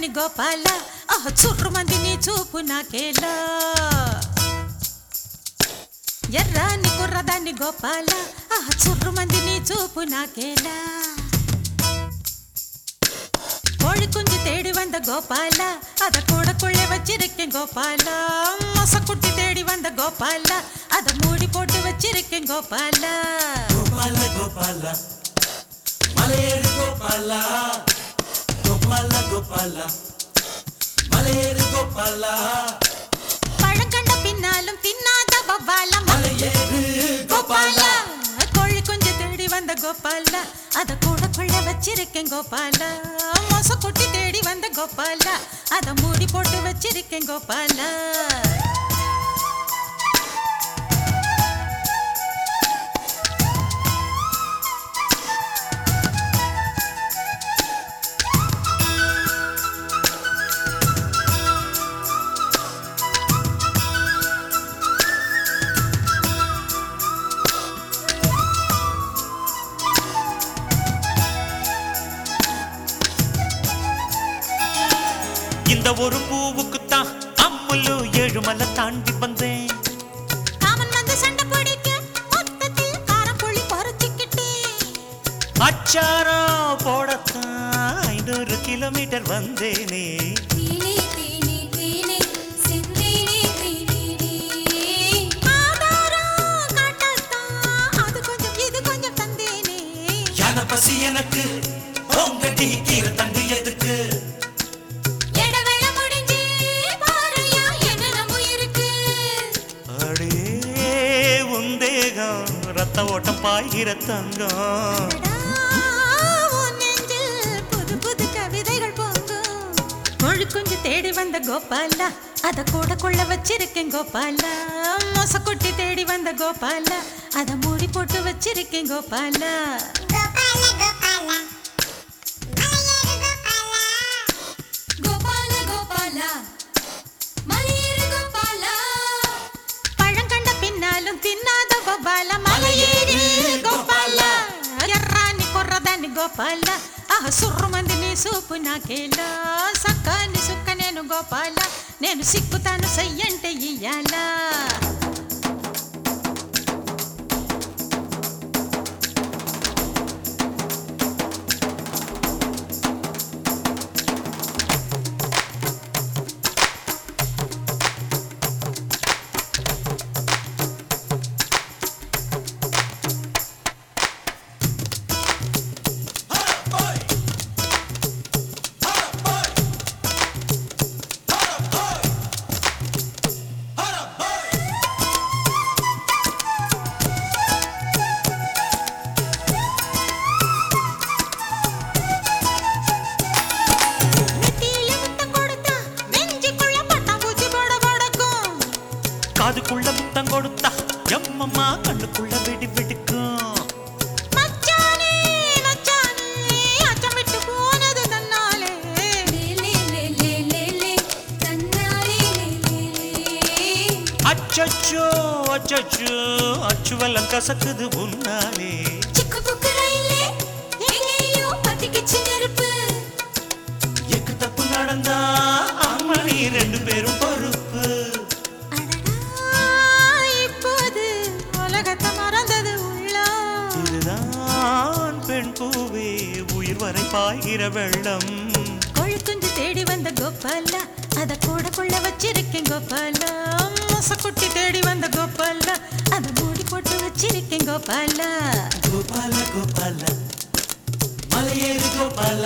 కృష్ణుని గోపాల ఆహ్ చుర్రుమంది నీ చూపు నాకేలా. ఎర్రాని కుర్రదాన్ని గోపాల ఆహ్ చుర్రుమంది నీ చూపు నాకేలా. కోడి కుంజి తేడి వంద గోపాల అద కూడ కొళ్ళె వచ్చిరిక్కి గోపాల. మసకుట్టి తేడి వంద గోపాల అద మూడి పొట్టు వచ్చిరిక్కి గోపాల. గోపాల గోపాల. మలయేడు గోపాల. கோபாலா மலையேறு கோபாலா பழம் கண்ட பின்னாலும் தின்னாத வவ்வாலா மலையேறு கோபாலா கோழி கொஞ்சம் தேடி வந்த கோபாலா அத கூட கொள்ள வச்சிருக்கேன் கோபாலா மோச கொட்டி தேடி வந்த கோபாலா அத மூடி போட்டு வச்சிருக்கேன் கோபாலா இந்த ஒரு பூவுக்குத்தான் அம்முலு ஏழுமலை தாண்டி வந்தேன். அச்சாரம் போடத்தான் ஐநூறு கிலோமீட்டர் வந்தேனே. ஓட்டம் பாய்கிற தங்கம். அடா, உன் நெஞ்சில் புது புது கவிதைகள் பொங்கும். மொழி குஞ்சு தேடி வந்த கோபாலா அத கூட கொள்ள வச்சிருக்கேன் கோபாலா. மொசக்குட்டி தேடி வந்த கோபாலா அத மூடி போட்டு வச்சிருக்கேன் கோபால. గోపాల ఆహ సుర్రుమంది నీ సూపు నాకేలా? సక్కాని సుక్క నేను గోపాల నేను సిక్కుతాను సయ్యంటే ఇయ్యాలా? காதுக்குள்ள முத்தம் கொடுத்தா எம்மம்மா கண்ணுக்குள்ள வெடி வெடிக்கும் மச்சானே மச்சானே அச்சம் விட்டு போனது தன்னாலே. லே லே லே லே லே லே தன்னாலே லே லே லே. அச்சச்சோ அச்சச்சோ அச்சுவெல்லாம் கசக்குது உன்னாலே எக்கு தப்பு நடந்தா அம்மணி ரெண்டு பேரும் வரை பாய்கிற வெள்ளம். கொழுக்குஞ்சு தேடி வந்த கோபாலா அத கூட கொள்ள வச்சிருக்கேன் கோபாலா. மொசக்குட்டி தேடி வந்த கோபாலா அத மூடி போட்டு வச்சிருக்கேன் கோபாலா. கோபால கோபால. மலையேறு கோபால.